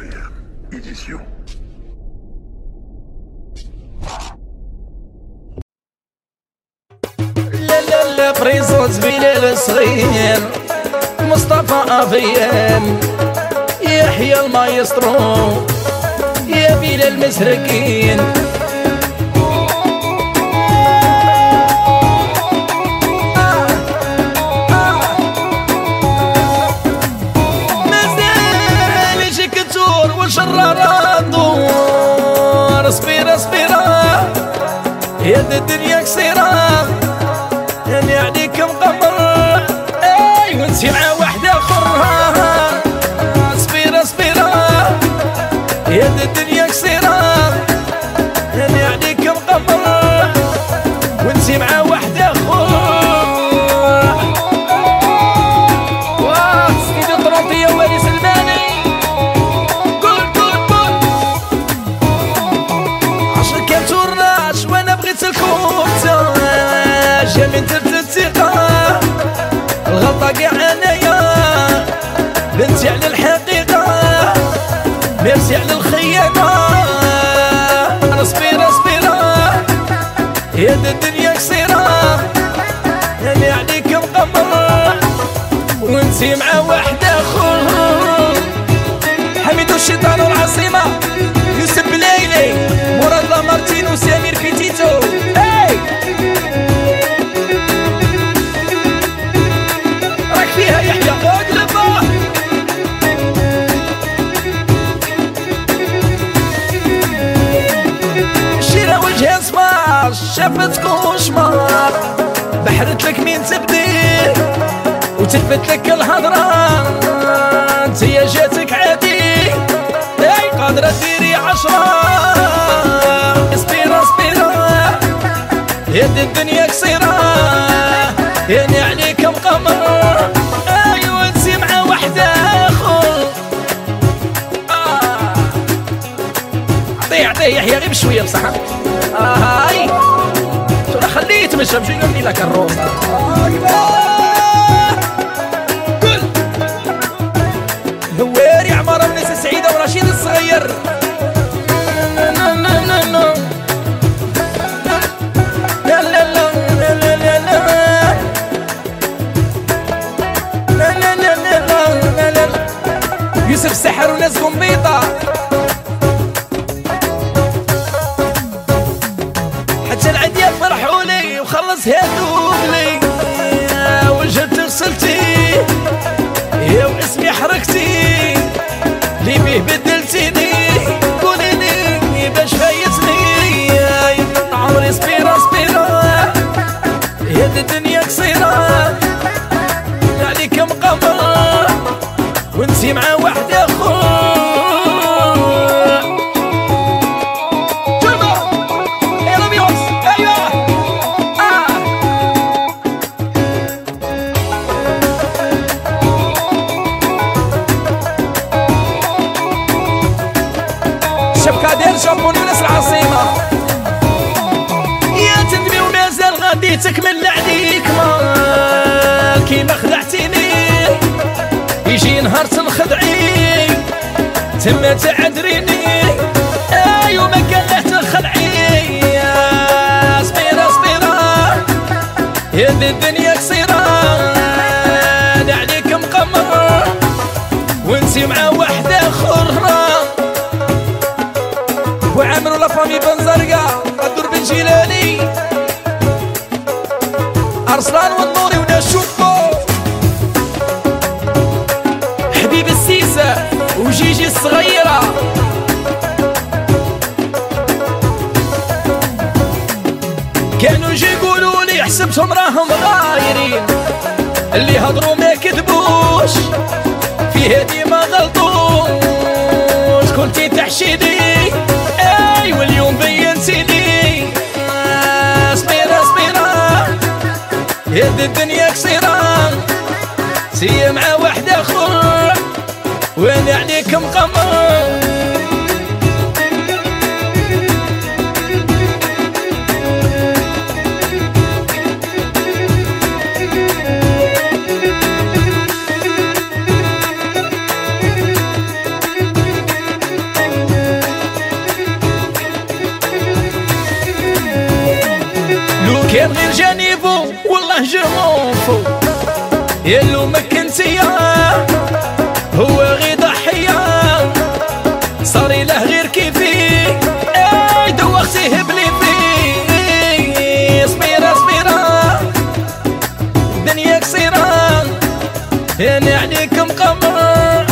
Européen. Édition. بريزوز بلال صغير مصطفى افيان يحيى المايسترو يا بلال مسركين espera, espera. Él te tenía que ser. ميرسي على الخيانة. صبيرة صبيرة يا الدنيا قصيرة. يعني عليك مقمر وانتي مع واحد آخر. حميد الشيطان والعاصمة شافتكم وشمار بحرت لك مين تبدي وتلفت لك الهضرة انتي جاتك عادي. أي قادرة ديري عشرة. اسبيرا اسبيرا يد الدنيا قصيرة. يعني عليك مقمر ايوا انتي مع وحدة آه. عطيه عطيه. غير بشوية بصح. آه. me sabía ni la carroza. قل هواري عمارة وناس سعيدة ورشيد الصغير يوسف سحر وناس قنبيطه زهد وقلي وجهت غسلتي شبكة ديال جابون وناس العاصمة. يا تندمي ومازال غادي تكمل عليك مال كيما خدعتيني. يجي نهار تنخدعي. تما تعذريني ايوا ما كان له تخلعي يا صبيرة صبيرة. يا الدنيا قصيرة. أنا عليك مقمر وانتي مع فامي بن زرقاء الدور بن جيلاني أرسلان والنوري ونشوفو حبيب السيسة وجيجي الصغيرة. كانوا يجي يقولوا لي حسبتهم راهم غايرين. اللي هضروا ما كذبوش في هادي ما غلطوش. كنتي تحشيدي الدنيا قصيرة. سي مع وحدة خور وين يعني عليكم قمر. كان غير جانيفو والله جرموفو. يلو مكنتيا هو غير ضحية صار له غير كيفي. إي دوختيه بلي في. صبيرة صبيرة دنيا قصيرة. أنا عليكم قمر.